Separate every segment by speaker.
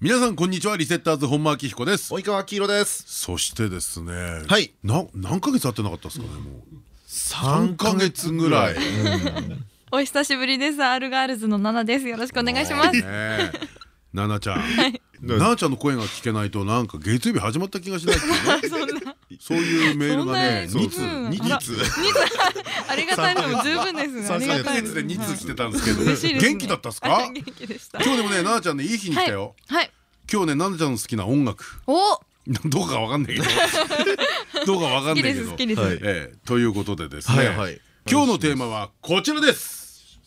Speaker 1: 皆さんこんにちは。リセッターズ本間明彦です。
Speaker 2: 及川黄色です。
Speaker 1: そしてですね
Speaker 2: はい。
Speaker 1: な何ヶ月会ってなかったですかねもう。
Speaker 2: 三
Speaker 1: ヶ月ぐらい。
Speaker 3: お久しぶりです。アルガールズのナナです。よろしくお願いします。
Speaker 1: ねえナナちゃん。ナナちゃんの声が聞けないとなんか月曜日始まった気がしないっていうね。そういうメールがね2通
Speaker 3: そんなうん
Speaker 1: 2
Speaker 3: あら
Speaker 1: 通
Speaker 3: ありがたいのも十分ですが。ありが
Speaker 1: 3
Speaker 3: たい
Speaker 1: ヶ月で2通来てたんですけど。元気だったっすか？
Speaker 3: はい元気でした。
Speaker 1: 今日でもねナナちゃんねいい日に来たよ。
Speaker 3: はい。
Speaker 1: 今日ねナナちゃんの好きな音楽。
Speaker 3: お、好
Speaker 1: どうかわかんないけど。どうかわかんない
Speaker 3: きです
Speaker 1: けど
Speaker 3: 好きです。
Speaker 2: はい
Speaker 1: ええということでですね。
Speaker 2: はいはい。
Speaker 1: 今日のテーマはこちらです。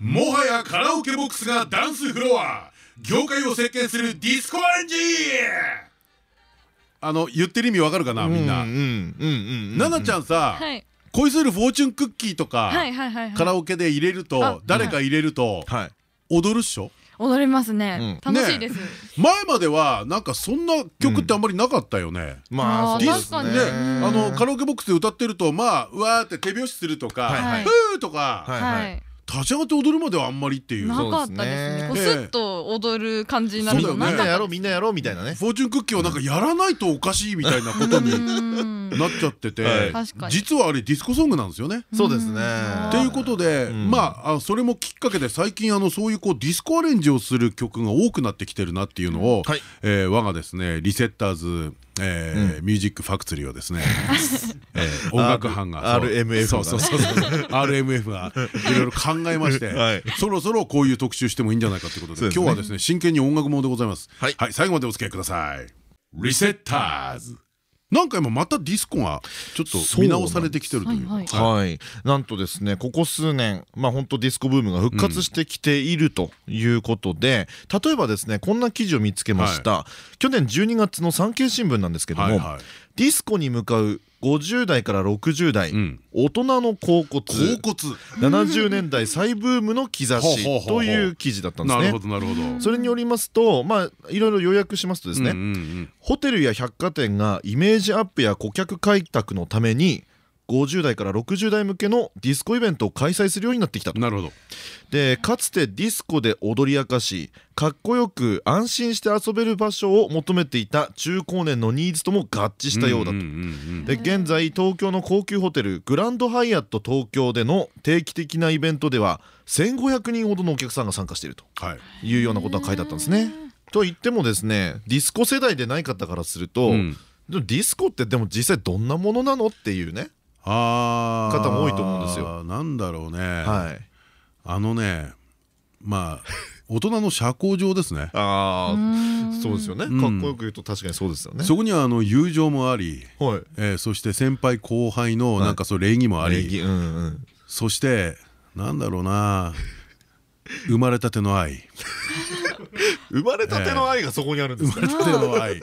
Speaker 1: もはやカラオケボックスがダンスフロア業界を席巻するディスコアレンジ。あの言ってる意味わかるかなみんな。
Speaker 2: うんうんうん
Speaker 1: ナナちゃんさ
Speaker 3: はい。
Speaker 1: 恋するフォーチュンクッキーとか。カラオケで入れる
Speaker 3: あ
Speaker 1: と誰か入れると
Speaker 2: はい。
Speaker 1: 踊るっしょ？
Speaker 3: 踊れますね。
Speaker 2: うん。
Speaker 3: 楽しいです。
Speaker 1: 前まではなんかそんな曲ってあんまりなかったよね。
Speaker 2: まあそうです
Speaker 3: 確かに。
Speaker 1: ね、
Speaker 3: うん。
Speaker 1: あのカラオケボックスで歌ってるとまあうわーって手拍子するとかふーとか。立ち上がって踊るまではあんまりっていう。
Speaker 3: なかったですね。こうスッと踊る感じにな。るの
Speaker 2: みんなやろうみんなやろうみたいなね。
Speaker 1: フォーチュンクッキーはなんかやらないとおかしいみたいなことに
Speaker 3: う ん
Speaker 1: なっちゃってて
Speaker 2: はい。
Speaker 3: 確かに。
Speaker 1: 実はあれディスコソングなんですよね。
Speaker 2: そうですね。
Speaker 1: ということで、
Speaker 2: ん。
Speaker 1: まああそれもきっかけで最近あのそういうこうディスコアレンジをする曲が多くなってきてるなっていうのを、
Speaker 2: はい。
Speaker 1: えー我がですねリセッターズ、えーミュージックファクトリーをですね、えー音楽班が
Speaker 2: RMF
Speaker 1: そう。そうそう RMF がいろいろ考えまして、
Speaker 2: はい。
Speaker 1: そろそろこういう特集してもいいんじゃないかということで今日はですね真剣に音楽ものでございます。
Speaker 2: はい。
Speaker 1: はい、最後までお付き合いください。リセッターズなんか今またディスコがちょっと見直されてきてるという。
Speaker 3: はい。
Speaker 1: か。
Speaker 2: はい、なんとですねここ数年まあ本当ディスコブームが復活してきているということで、例えばですねこんな記事を見つけました、去年12月の産経新聞なんですけども、
Speaker 1: はいはい。
Speaker 2: ディスコに向かう50代から60代、
Speaker 1: うん。
Speaker 2: 大人の恍惚。
Speaker 1: 恍惚。
Speaker 2: 70年代再ブームの兆しという記事だったんで
Speaker 1: なるほ
Speaker 2: すね。
Speaker 1: どなるほど。
Speaker 2: それによりますとまあいろいろ要約しますとですね、ホテルや百貨店がイメージアップや顧客開拓のために50代から60代向けのディスコイベントを開催するようになってきたと
Speaker 1: なるほど。
Speaker 2: でかつてディスコで踊り明かしかっこよく安心して遊べる場所を求めていた中高年のニーズとも合致したようだと。で現在東京の高級ホテルグランドハイアット東京での定期的なイベントでは1500人ほどのお客さんが参加していると
Speaker 1: はい。
Speaker 2: いうようなことが書いてあったんですね。と言ってもですねディスコ世代でない方からすると、
Speaker 1: うん
Speaker 2: ディスコってでも実際どんなものなのっていうね。方も多いと思うんですよ。
Speaker 1: なんだろうね。
Speaker 2: はい、
Speaker 1: あのね、まあ大人の社交場ですね。
Speaker 2: ああそうですよね、
Speaker 1: うん
Speaker 2: かっこよく言うと確かにそうですよね。
Speaker 1: そこにはあの友情もあり、
Speaker 2: はい
Speaker 1: えーそして先輩後輩のなんかそう礼儀もあり、
Speaker 2: 礼儀うんうん
Speaker 1: そしてなんだろうな、生まれたての愛。
Speaker 2: 生まれたての愛がそこにあるんですね
Speaker 1: 生まれたての愛。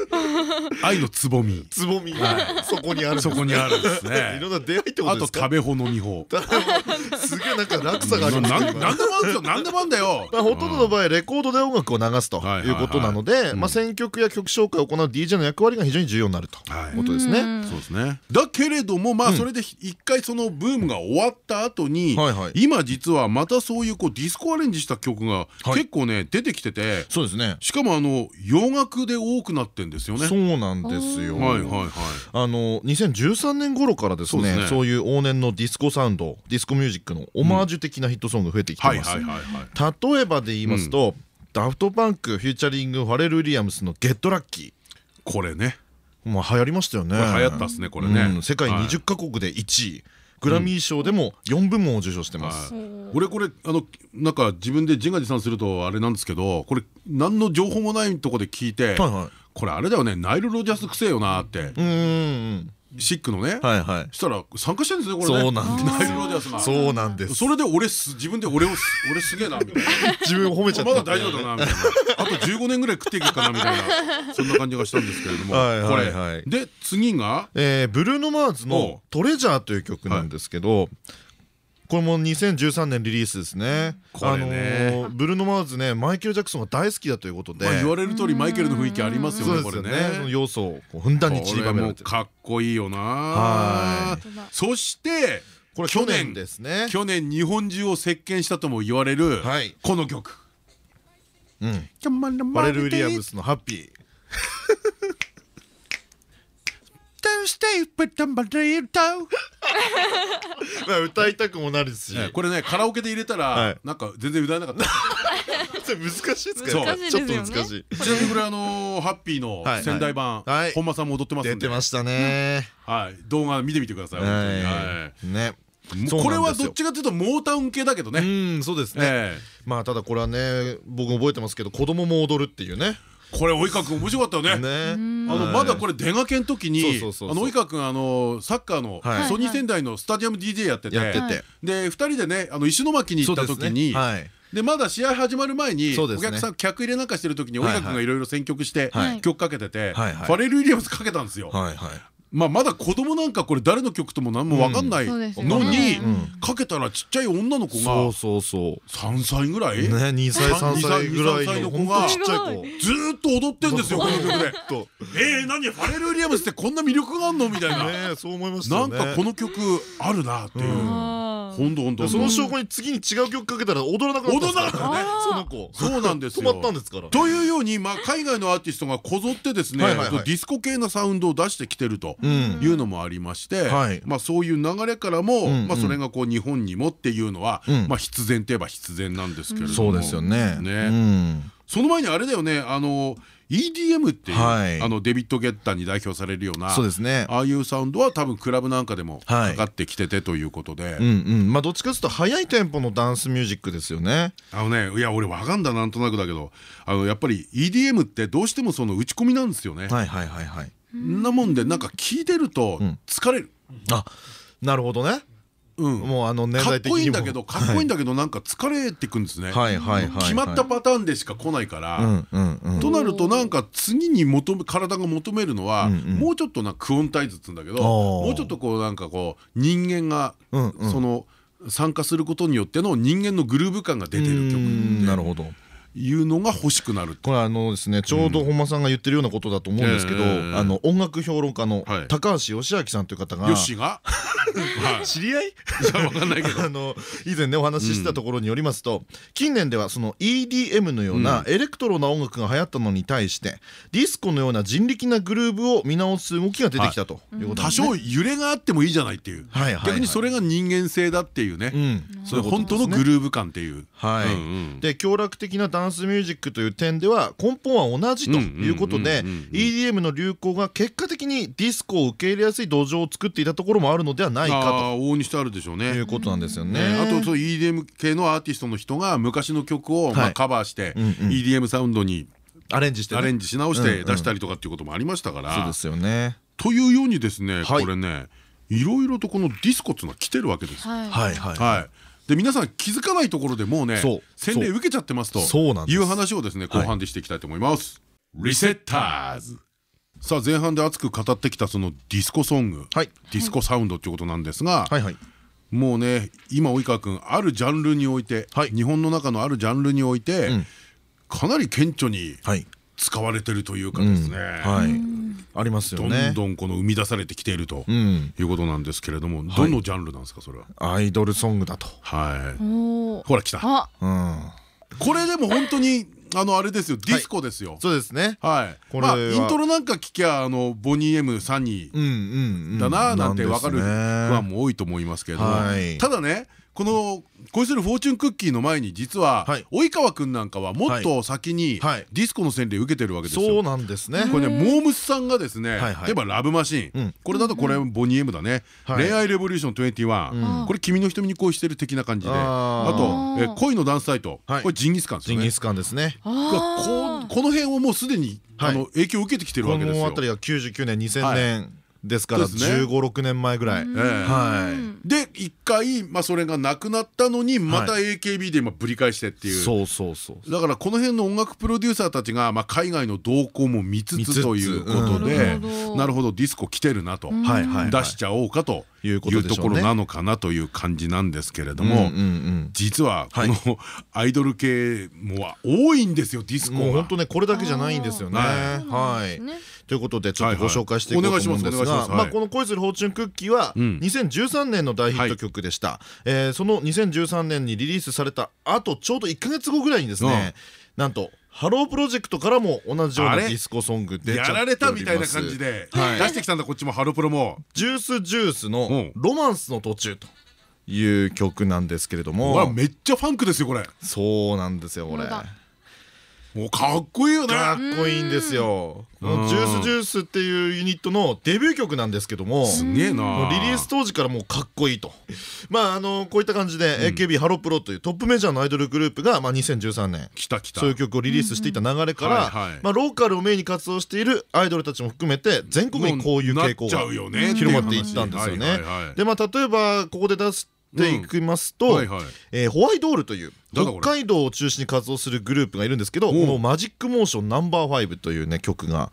Speaker 1: 愛のつぼみ。
Speaker 2: つぼみがそこにある
Speaker 1: そこにあるんです
Speaker 2: い
Speaker 1: ね
Speaker 2: ろ。んな出会いってこと
Speaker 1: あ
Speaker 2: ですか？
Speaker 1: と食べ穂飲み穂。
Speaker 2: すげえなんか落差がありますね
Speaker 1: ななんでもあるんですよ。なんでもあるんだよ。
Speaker 2: まあ、ほとんどの場合レコードで音楽を流すと
Speaker 1: はい
Speaker 2: うことなのでまあ選曲や曲紹介を行う DJ の役割が非常に重要になると
Speaker 1: はい
Speaker 2: いうことですね。
Speaker 1: そうですね。だけれどもまあそれで一回そのブームが終わった後に今実はまたそういうこうディスコアレンジした曲が
Speaker 2: はい
Speaker 1: 結構ね出てきてて
Speaker 2: そうですね
Speaker 1: しかもあの洋楽で多くなってんですよね。
Speaker 2: そうなんですよ。
Speaker 1: はいはいはい。
Speaker 2: あの2013年頃からです
Speaker 1: ね
Speaker 2: ねそういう往年のディスコサウンドディスコミュージックのオマージュ的なヒットソング増えてきてます。例えばで言いますと、ダフトパンクフューチャリングファレル・ウィリアムスの「ゲットラッキー」
Speaker 1: これね。
Speaker 2: まあ流行りましたよね
Speaker 1: 流行ったっすねこれね
Speaker 2: うん世界
Speaker 1: はい
Speaker 2: 20カ国で1位、グラミー賞でも4部門を受賞してます、
Speaker 1: はい。俺これあのなんか自分で自画自賛するとあれなんですけどこれ何の情報もないとこで聞いて
Speaker 2: はいはい。
Speaker 1: これあれだよねナイル・ロジャースくせえよなって。
Speaker 2: うんうん
Speaker 1: シックのね。
Speaker 2: はいはい。
Speaker 1: したら参加してるんですねこれね。
Speaker 2: そうなんです。
Speaker 1: ナイルローディアスが
Speaker 2: そうなんです。
Speaker 1: それで俺す自分で俺を俺すげえなみたいな。
Speaker 2: 自分を褒めちゃった。
Speaker 1: まだ大丈夫だなみたいな。あと15年ぐらい食っていけるかなみたいな そんな感じがしたんですけれども
Speaker 2: はい
Speaker 1: これ。で次が？
Speaker 2: えーブルーノ・マーズ
Speaker 1: お
Speaker 2: の「トレジャー」という曲なんですけど、これも2013年リリースですね。あのーブルーノ・マーズねマイケル・ジャクソンが大好きだということで、
Speaker 1: まあ言われる通りマイケルの雰囲気ありますよねこれね。
Speaker 2: ねその要素をこうふんだんに散りばめられて
Speaker 1: かっこいいよな。
Speaker 2: は
Speaker 1: そして
Speaker 2: これ去年ですね。
Speaker 1: 去年日本中を席巻したとも言われる
Speaker 2: はい。
Speaker 1: この曲。
Speaker 2: うん、
Speaker 1: フ
Speaker 2: ファレル・ウィリアムスの「ハッピー」まあ歌いたくもなるし、
Speaker 1: ええこれねカラオケで入れた
Speaker 2: はい。
Speaker 1: らなんか全然歌えなかった。
Speaker 2: 難しいですか？
Speaker 1: そう。
Speaker 2: やっぱちょっと
Speaker 3: 難しい。
Speaker 1: ちなみにこれあのーハッピーの
Speaker 2: はい。
Speaker 1: 仙台版
Speaker 2: はい
Speaker 1: 本間さんも踊ってますんで。
Speaker 2: 出てましたね。
Speaker 1: はい。動画見てみてください。
Speaker 2: ね。
Speaker 1: これはどっちかというとモータウン系だけど
Speaker 2: う
Speaker 1: ね
Speaker 2: ん、そうですね。
Speaker 1: ええ。
Speaker 2: まあただこれはね、僕覚えてますけど、子供も踊るっていうね。
Speaker 1: これ及川君面白かったよね。
Speaker 2: ね。
Speaker 1: あのまだこれ出がけん時にあの及川君あのサッカーの
Speaker 2: はい。
Speaker 1: ソニー仙台のスタジアム DJ やってて。
Speaker 2: やってて。
Speaker 1: で2人でねあの石巻に行った時に
Speaker 2: はい。
Speaker 1: でまだ試合始まる前にお客さん客入れなんかしてる時に及
Speaker 2: はい。
Speaker 1: 川君がいろいろ選曲して
Speaker 2: はい。
Speaker 1: 曲かけててファレル・ウィリアムスかけたんですよ。まあまだ子供なんかこれ誰の曲とも何も分かんないのに
Speaker 2: うん
Speaker 1: かけたらちっちゃい女の子が
Speaker 2: そうそうそう。
Speaker 1: 3歳ぐらい？ず
Speaker 2: ね、2歳3歳ぐらい
Speaker 1: 2歳の
Speaker 2: の
Speaker 1: 子が
Speaker 2: ほんとちっちゃい子。
Speaker 1: ーっと踊ってんですよこの曲で。
Speaker 2: と
Speaker 1: えー、何？ファレル・ウィリアムスってこんな魅力があんの？みたいな。
Speaker 2: ね、そう思いました
Speaker 1: な。んかこの曲あるなっていう。
Speaker 2: うん。
Speaker 3: あ
Speaker 1: ほんとほんと
Speaker 2: その証拠に次に違う曲かけたら踊らなくなったんですから。
Speaker 1: 踊らなかったね。
Speaker 2: その子。
Speaker 1: そうなんです
Speaker 2: 止
Speaker 1: よ
Speaker 2: まったんですから。
Speaker 1: というように、まあ、海外のアーティストがこぞってですねディスコ系なサウンドを出してきてると
Speaker 2: うん。
Speaker 1: いうのもありまして、
Speaker 2: はい。
Speaker 1: まあ、そういう流れからも、まあ、それがこう日本にもっていうのは、
Speaker 2: うん。
Speaker 1: まあ、必然といえば必然なんですけれども、
Speaker 2: そうですよね。
Speaker 1: ね。
Speaker 2: うん。
Speaker 1: その前にあれだよねあの EDM っていう、
Speaker 2: はい
Speaker 1: あのデビッド・ゲッターに代表されるような
Speaker 2: そうですね。
Speaker 1: ああいうサウンドは多分クラブなんかでも
Speaker 2: はい
Speaker 1: かかってきててということで、
Speaker 2: うんうん。まあどっちかというと速いテンポのダンスミュージックですよね。
Speaker 1: あのねいや俺わかんだなんとなくだけどあのやっぱり EDM ってどうしてもその打ち込みなんですよね。
Speaker 2: はいはいはいはい。
Speaker 1: んなもんでなんか聞いてると
Speaker 2: ん
Speaker 1: 疲れる。
Speaker 2: あ、なるほどね。
Speaker 1: うん。
Speaker 2: もうあの年
Speaker 1: かっ
Speaker 2: 代的にも。
Speaker 1: こいいんだけどかっこいいんだけどなんか疲れてくんですね。決まったパターンでしか来ないから。となるとなんか次に求め体が求めるのはもうちょっとなクオンタイズっつうんだけどもうちょっとこうなんかこう人間がその参加することによっての人間のグルーヴ感が出てる曲
Speaker 2: うん。なるほど。
Speaker 1: いうのが欲しくなる
Speaker 2: これあのですねちょうど本間さんが言ってるようなことだと思うんですけど、
Speaker 1: ええ
Speaker 2: あの音楽評論家の
Speaker 1: はい。
Speaker 2: 高橋義明さんという方が、知り合い？
Speaker 1: いやわかんないけど。
Speaker 2: あの以前ねお話ししてたところによりますと、近年ではその EDM のようなエレクトロな音楽が流行ったのに対して、ディスコのような人力なグルーブを見直す動きが出てきたということ
Speaker 1: 多
Speaker 2: ですね。
Speaker 1: 少揺れがあってもいいじゃないっていう。逆にそれが人間性だっていうね。本当のグルーヴ感っていう。
Speaker 2: で強楽的なダンスミュージックという点では根本は同じということで EDM の流行が結果的にディスコを受け入れやすい土壌を作っていたところもあるのではないか
Speaker 1: ああ往々にしてあるでしょう
Speaker 2: とい
Speaker 1: ね
Speaker 2: うことなんですよね。
Speaker 1: ねあとそう EDM 系のアーティストの人が昔の曲をま
Speaker 2: はい。
Speaker 1: あカバーして EDM サウンドに
Speaker 2: アレンジして、ね、
Speaker 1: アレンジし直して出したりとかっていうこともありましたから。
Speaker 2: そうですよね。
Speaker 1: というようにですね
Speaker 2: はい。
Speaker 1: これねいろいろとこのディスコっていうのは来てるわけです
Speaker 3: はい
Speaker 2: はい。はい。
Speaker 1: はいで皆さん気づかないところでもうね洗礼受けちゃってますという話をですね後半でしていきたいと思います。リセッターズ。さあ前半で熱く語ってきたそのディスコソング。
Speaker 2: はい。
Speaker 1: ディスコサウンドっていうことなんですが
Speaker 2: はいはい。
Speaker 1: もうね今及川君あるジャンルにおいて
Speaker 2: はい。
Speaker 1: 日本の中のあるジャンルにおいて
Speaker 2: うん。
Speaker 1: かなり顕著に
Speaker 2: はい。
Speaker 1: 使われてるというかですね
Speaker 2: はい。ありますよ
Speaker 1: ど
Speaker 2: ね
Speaker 1: ん。どんこの生み出されてきていると
Speaker 2: うん。
Speaker 1: いうことなんですけれどもどのジャンルなんですかそれは？
Speaker 2: アイドルソングだと。
Speaker 1: はいほら来た
Speaker 3: あ
Speaker 2: うん。
Speaker 1: これでも本当にあのあれですよディスコですよ。
Speaker 2: そうですね。
Speaker 1: はい。
Speaker 2: これは
Speaker 1: まあイントロなんか聞きゃあのボニー M サニ
Speaker 2: うんうんうん。
Speaker 1: ーだななんてわかるファンも多いと思いますけれども
Speaker 2: はい
Speaker 1: ただねこの恋するフォーチュンクッキーの前に実は
Speaker 2: はい。
Speaker 1: 及川君なんかはもっと先に
Speaker 2: はい。
Speaker 1: ディスコの洗礼受けてるわけです
Speaker 2: そう
Speaker 1: よ。
Speaker 2: なんですね。
Speaker 1: これねモームスさんがですね
Speaker 2: はいはい。
Speaker 1: 例えば「ラブマシー
Speaker 2: うん。
Speaker 1: ン」これだとこれボニー M だね「
Speaker 2: はい。
Speaker 1: 恋愛レボリューション21」これ「君の瞳に恋してる」的な感じで。
Speaker 2: あ
Speaker 1: とえ「恋のダンスサイト」
Speaker 2: はい。
Speaker 1: これジンギスカンですよね。
Speaker 2: ジンギ。スカンですね。
Speaker 1: がここの辺をもうすでに影響を受けてきてるわ
Speaker 2: こ
Speaker 1: けですよ。
Speaker 2: の辺りが99年2000年ですから
Speaker 1: ですね。
Speaker 2: 1 5 6年前ぐらい。
Speaker 1: ええ。
Speaker 2: は
Speaker 1: で一回、まあ、それがなくなったのにまた AKB で今ぶり返してっていう。
Speaker 2: そうそうそう。
Speaker 1: だからこの辺の音楽プロデューサーたちが、まあ、海外の動向も見つ
Speaker 2: 見つ
Speaker 1: ということ
Speaker 3: うん。
Speaker 1: で
Speaker 3: なるほど。
Speaker 1: なるほど。ディスコ来てるなと。出しちゃおうかと
Speaker 2: いうと
Speaker 1: ころなのかなという感じなんですけれども
Speaker 2: うん
Speaker 1: 実はこ
Speaker 2: はい。
Speaker 1: のアイドル系も多いんですよディスコが
Speaker 2: もう本。当ねこれだけじゃないんですよね。
Speaker 1: あ
Speaker 2: はい。ということでちょっとご紹介していこうと思うんです
Speaker 1: はいはいお願いしますお願いします。はい。
Speaker 2: がまあこの「恋するフォーチュンクッキー」は
Speaker 1: うん。
Speaker 2: 2013年の大ヒット曲でした。えーその2013年にリリースされたあとちょうど1か月後ぐらいにですねなんとハロープロジェクトからも同じようなディスコソング出ちゃっております。
Speaker 1: やられたみたいな感じで。出
Speaker 2: はい。
Speaker 1: してきたんだこっちもハロプロも。
Speaker 2: ジュースジュースの
Speaker 1: うん「
Speaker 2: ロマンスの途中」という曲なんですけれども。
Speaker 1: めっちゃファンクですよこれ。
Speaker 2: そうなんですよこれ
Speaker 1: もうかっこいいよね。
Speaker 2: かっこいいんですよ。ジュースジュースっていうユニットのデビュー曲なんですけども
Speaker 1: すげえな。
Speaker 2: リリース当時からもうかっこいいと。まああのこういった感じで AKB ハロプロというトップメジャーのアイドルグループがまあ2013年
Speaker 1: 来た来た。
Speaker 2: そういう曲をリリースしていた流れからまあローカルをメインに活動しているアイドルたちも含めて全国にこういう傾向が広まっていったんですよね。でまあ例えばここで出していきますとホワイドールという北海道を中心に活動するグループがいるんですけどこのマジックモーションナンバーファイブというね曲が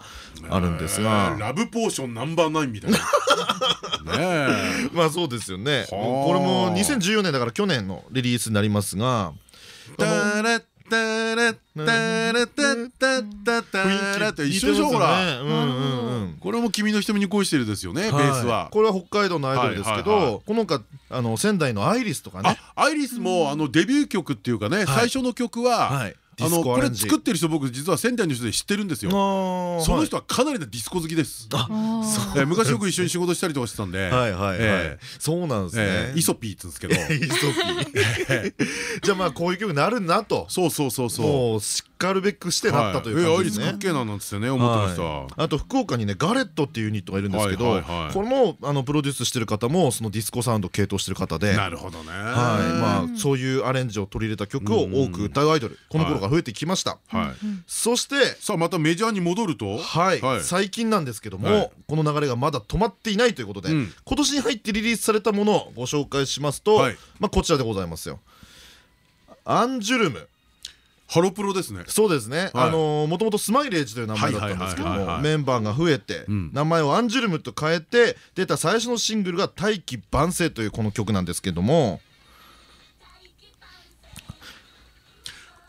Speaker 2: あるんです
Speaker 1: え
Speaker 2: が
Speaker 1: ー。ラブポーションナンバーナインみたいな。ねえ。
Speaker 2: まあそうですよね。
Speaker 1: はあ。
Speaker 2: これも2014年だから去年のリリースになりますが。
Speaker 1: タラッタラッタラッタッタッタラって一緒でしょほら。
Speaker 2: うんうんうん。
Speaker 1: これも君の瞳に恋してるですよねベ
Speaker 2: はい。
Speaker 1: ースは。
Speaker 2: これは北海道のアイドルですけどこの他あの仙台のアイリスとかね。
Speaker 1: あアイリスもあのデビュー曲っていうかね最初の曲はあのこれ作ってる人僕実は仙台の人で知ってるんですよ。そ
Speaker 2: そ
Speaker 1: の人はかなりのディスコ好きです。昔よく一緒に仕事したりとかしてたんで。
Speaker 2: はいはいはい。
Speaker 1: え
Speaker 2: そうなんですね。
Speaker 1: えーイソピーっつうんですけど。
Speaker 2: イソピー。じゃあまあこういう曲になるなと。
Speaker 1: そうそうそうそう。
Speaker 2: かるべくしてなったという
Speaker 1: はい。えアイリス
Speaker 2: 感じですね
Speaker 1: かっけえななんつってね思ってました。
Speaker 2: はいあと福岡にねガレットっていうユニットがいるんですけどこれもあのプロデュースしてる方もそのディスコサウンドを系統してる方で
Speaker 1: なるほどね。
Speaker 2: はい。まあそういうアレンジを取り入れた曲を多く歌うアイドルこの頃が増えてきました。
Speaker 1: はい。
Speaker 2: そして
Speaker 1: さあまたメジャーに戻ると？
Speaker 2: はい、
Speaker 1: はい。
Speaker 2: 最近なんですけども、
Speaker 1: はい。
Speaker 2: この流れがまだ止まっていないということで、
Speaker 1: うん。
Speaker 2: 今年に入ってリリースされたものをご紹介しますと、
Speaker 1: はい。
Speaker 2: まあこちらでございますよ。アンジュルム
Speaker 1: ハロプロですね。
Speaker 2: そうですね、
Speaker 1: はい。
Speaker 2: あのもともとスマイレージという名前だったんですけどもメンバーが増えて、
Speaker 1: うん。
Speaker 2: 名前をアンジュルムと変えて出た最初のシングルが「大器晩成」というこの曲なんですけども。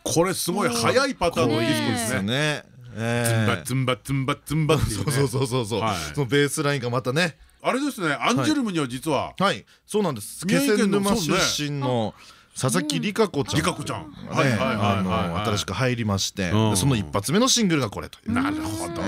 Speaker 1: これすごい速いパターンのディスコですね。
Speaker 2: ね。
Speaker 1: ズンバ
Speaker 2: え
Speaker 1: ズンバズンバズンバ。
Speaker 2: そうそうそうそうそう、
Speaker 1: はい。
Speaker 2: そのベースラインがまたね。
Speaker 1: あれですね。アンジュルムには実は。
Speaker 2: はい。そうなんです。気仙沼出身の佐々木里香子ちゃん。
Speaker 1: リカコちゃん。
Speaker 2: ね。
Speaker 1: はいはいはい
Speaker 2: あ
Speaker 1: はい。
Speaker 2: の
Speaker 1: はい。
Speaker 2: 新しく入りまして。その一発目のシングルがこれという。
Speaker 1: なるほど
Speaker 2: ね。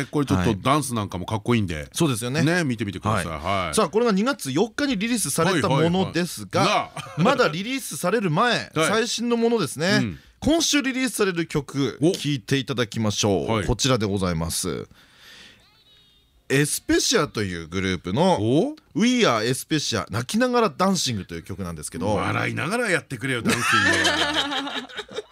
Speaker 1: ね。これちょっ
Speaker 2: はい。
Speaker 1: とダンスなんかもかっこいいんで。
Speaker 2: そうですよね。
Speaker 1: ね見てみてください。はい。
Speaker 2: さあこれが2月4日にリリースされたものですがまだリリースされる前 最新のものですね。
Speaker 1: うん。
Speaker 2: 今週リリースされる曲
Speaker 1: お。
Speaker 2: 聴いていただきましょ
Speaker 1: はい。
Speaker 2: うこちらでございますエスペシアというグループの
Speaker 1: お「
Speaker 2: We Are エスペシア泣きながらダンシング」という曲なんですけど。
Speaker 1: 笑いながらやってくれよダンシン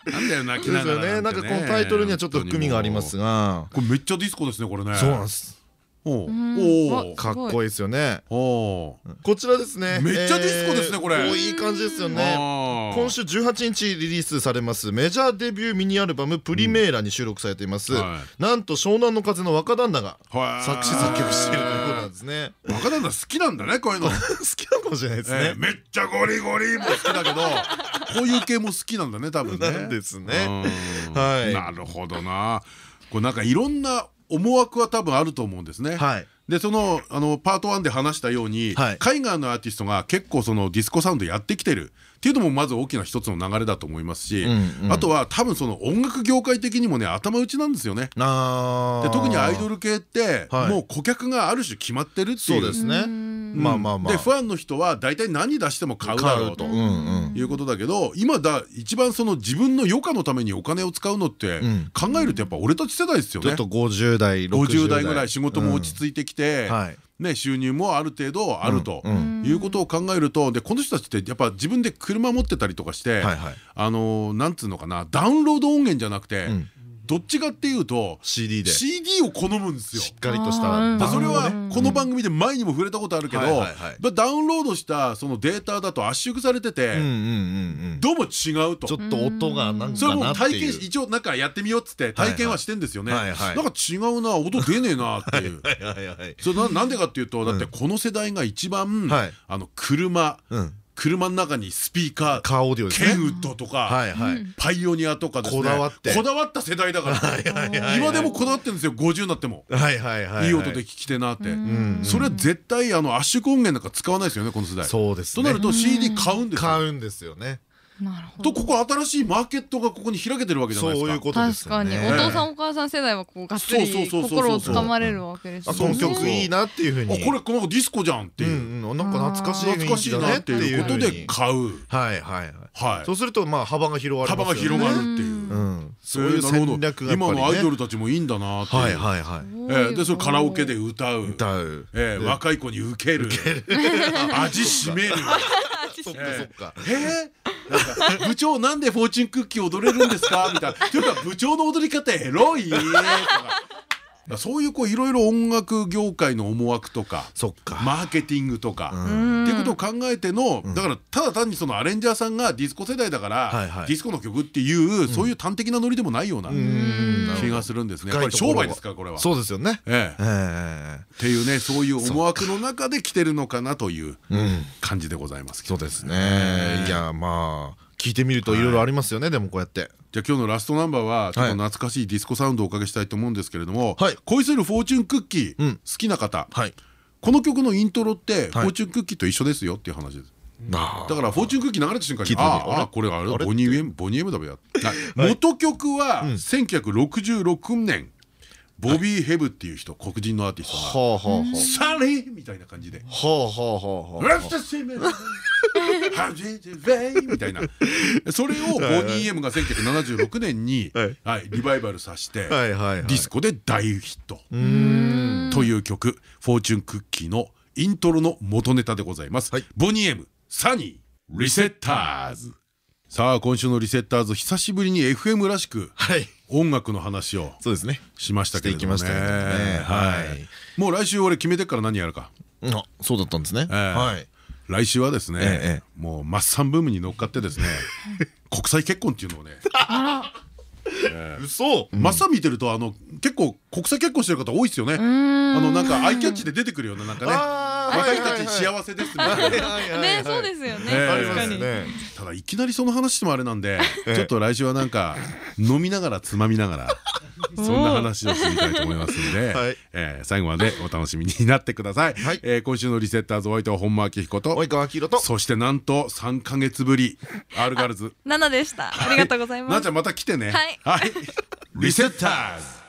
Speaker 1: グ。なんだよ泣き
Speaker 2: ですよ
Speaker 1: ながら
Speaker 2: ね。なんかこのタイトルにはちょっと含みがありますが。
Speaker 1: これめっちゃディスコですねこれね。
Speaker 2: そうなんです
Speaker 1: おおう。
Speaker 2: かっこいいですよね。こちらですね。
Speaker 1: めっちゃディスコですねこれ。
Speaker 2: いい感じですよね。今週18日リリースされます。メジャーデビューミニアルバム「プリメーラ」に収録されています、
Speaker 1: は
Speaker 2: なんと湘南の風の若旦那が
Speaker 1: はい。
Speaker 2: 作詞作曲しているということなんですね。
Speaker 1: 若旦那好きなんだねこういうの。
Speaker 2: 好きなのかもしれないですね、
Speaker 1: えーめっちゃゴリゴリも好きだけど こういう系も好きなんだね多分ね。
Speaker 2: なんですね。
Speaker 1: うん。
Speaker 2: はい。
Speaker 1: なるほどな。これなんかいろんな思惑は多分あると思うんですね。
Speaker 2: はい。
Speaker 1: でそのあのパート1で話したように、
Speaker 2: はい。
Speaker 1: 海外のアーティストが結構そのディスコサウンドやってきてる。っていうのもまず大きな一つの流れだと思いますし、
Speaker 2: うんうん。
Speaker 1: あとは多分その音楽業界的にもね頭打ちなんですよね。で特にアイドル系って、
Speaker 2: はい。
Speaker 1: もう顧客がある種決まってるっていう。
Speaker 2: そうですねまあまあまあ。
Speaker 1: でファンの人は大体何出しても買うだろうということだけど今だ一番その自分の余暇のためにお金を使うのって
Speaker 2: ん。
Speaker 1: 考えるとやっぱ俺たち世代ですよね。
Speaker 2: ちょっ。と50代60
Speaker 1: 50
Speaker 2: 代。
Speaker 1: 代ぐらい仕事も落ち着いてきて、
Speaker 2: はい。
Speaker 1: ね、収入もある程度あると
Speaker 2: うん。
Speaker 1: いうことを考えるとでこの人たちってやっぱ自分で車持ってたりとかして、あのーなんつうのかなダウンロード音源じゃなくて、
Speaker 2: ん
Speaker 1: どっちかっていうと
Speaker 2: CD で。し
Speaker 1: CD を好むんですよ。
Speaker 2: っかりとした
Speaker 1: それは
Speaker 3: うん
Speaker 1: この番組で前にも触れたことあるけどダウンロードしたそのデータだと圧縮されててどうも違うと。
Speaker 2: ちょっと音がなん
Speaker 1: それも
Speaker 2: かなっていう。
Speaker 1: 体験し一応なんかやってみようっつって体験はしてんですよね。なんか違うな音出ねえなっていう。それななんでかっていうとだってこの世代が一番
Speaker 2: はい。
Speaker 1: あの車
Speaker 2: うん
Speaker 1: 車の中にスピーカー
Speaker 2: カーオーディオですね。
Speaker 1: ケンウッドとかパイオニアとか
Speaker 2: こだわって。
Speaker 1: こだわった世代だから。今でもこだわってるんですよ。50になっても。
Speaker 2: はいはい
Speaker 1: 音で聞きてなって。
Speaker 2: ん。
Speaker 1: それは絶対あの圧縮音源なんか使わないですよねこの世代。
Speaker 2: そうですね。
Speaker 1: となると CD 買うんですよ。
Speaker 2: 買うんですよね
Speaker 1: とここ新しいマーケットがここに開けてるわけじゃないですか。
Speaker 2: そういうことですよ
Speaker 3: 確かに。
Speaker 2: ね
Speaker 3: お父さんお母さん世代はこうがっつ
Speaker 1: そう
Speaker 3: り
Speaker 1: そうそうそうそう。
Speaker 3: 心をつかまれるわけです
Speaker 2: あ
Speaker 3: よ
Speaker 2: この曲。いいなっていうふう。に
Speaker 1: あこれこのディスコじゃんって
Speaker 2: う
Speaker 1: いう、
Speaker 2: んうん。なんか懐かしい
Speaker 1: 懐かしいなっていうことで買う。
Speaker 2: はいはいはい。
Speaker 1: はい。
Speaker 2: そうするとまあ幅が広がり
Speaker 1: 幅が広がるっていう。
Speaker 2: うん。そういう戦略がやっぱりね。
Speaker 1: 今のアイドルたちもいいんだなっていう。
Speaker 2: はいはいはい。
Speaker 1: えーでそれカラオケで歌う。
Speaker 2: 歌う。
Speaker 1: えー若い子に受ける。味しめる。
Speaker 2: そっかそっか。
Speaker 1: えー、部長なんでフォーチュンクッキー踊れるんですか？みたいな。というか部長の踊り方エロいとか。そういうこういろいろ音楽業界の思惑とか
Speaker 2: そっか。
Speaker 1: マーケティングとか、
Speaker 3: うん。
Speaker 1: っていうことを考えての、だからただ単にそのアレンジャーさんがディスコ世代だから、ディスコの曲っていう、そういう端的なノリでもないような気がするんですね。やっぱり商売ですからこれは。
Speaker 2: そうですよね。
Speaker 1: ええ。
Speaker 2: え
Speaker 1: っていうねそういう思惑の中で来てるのかなという感じでございます
Speaker 2: そうですね。いやまあ聞いてみるとい。ろいろありますよねでもこうやって。
Speaker 1: じゃあ今日のラストナンバーはちょっと懐かしいディスコサウンドをおかけしたいと思うんですけれども
Speaker 2: はい「
Speaker 1: 恋するフォーチュンクッキー」
Speaker 2: うん。
Speaker 1: 好きな方。
Speaker 2: はい。
Speaker 1: この曲のイントロってフォーチュンクッキーと一緒ですよっていう話です。
Speaker 2: な
Speaker 1: だからフォーチュンクッキー流れた瞬間に
Speaker 2: あれ
Speaker 1: ああこれあれ
Speaker 2: あれ？
Speaker 1: ボニーエムボニーエムだべや。元曲は1966年ボビー・ヘブっていう人黒人のアーティストが。
Speaker 2: はあはあは「
Speaker 1: サリー!」みたいな感じで。
Speaker 2: あはあはあはあは
Speaker 1: ラフタセメハジェジェベイみたいな。それをボニー・エムが1976年に、リバイバルさして、ディスコで大ヒット。という曲「フォーチュンクッキー」のイントロの元ネタでございます、
Speaker 2: はい。
Speaker 1: ボニー・エムサニーリセッターズ。さあ今週のリセッターズ久しぶりに FM らしく
Speaker 2: はい。
Speaker 1: 音楽の話を
Speaker 2: そうですね。
Speaker 1: しましたけれどもね。は
Speaker 2: はい。
Speaker 1: い。もう来週俺決めてっから何やるか。
Speaker 2: あそうだったんですね。
Speaker 1: ええ。
Speaker 2: はい
Speaker 1: 来週はですね、
Speaker 2: え
Speaker 1: もうマッサンブームに乗っかってですね 国際結婚っていうのをね
Speaker 2: 嘘。
Speaker 1: マッサン見てるとあの結構国際結婚してる方多いですよね。あのなんかアイキャッチで出てくるようななんかね
Speaker 2: あー
Speaker 1: 若い人たち幸せですみたいな。
Speaker 3: ねそうですよね。確かに。
Speaker 1: ただいきなりその話してもあれなんでちょっと来週はなんか飲みながらつまみながら そんな話をしてみたいと思いますんで
Speaker 2: はい。
Speaker 1: えー最後までお楽しみになってください。
Speaker 2: はい。
Speaker 1: えー今週のリセッターズお相手は本間明彦と
Speaker 2: 及川明宏と
Speaker 1: そしてなんと3か月ぶり R ガールズ。
Speaker 3: 7でした。ありがとうございます。
Speaker 1: なあちゃんまた来てね。
Speaker 3: はい。
Speaker 1: はい。リセッターズ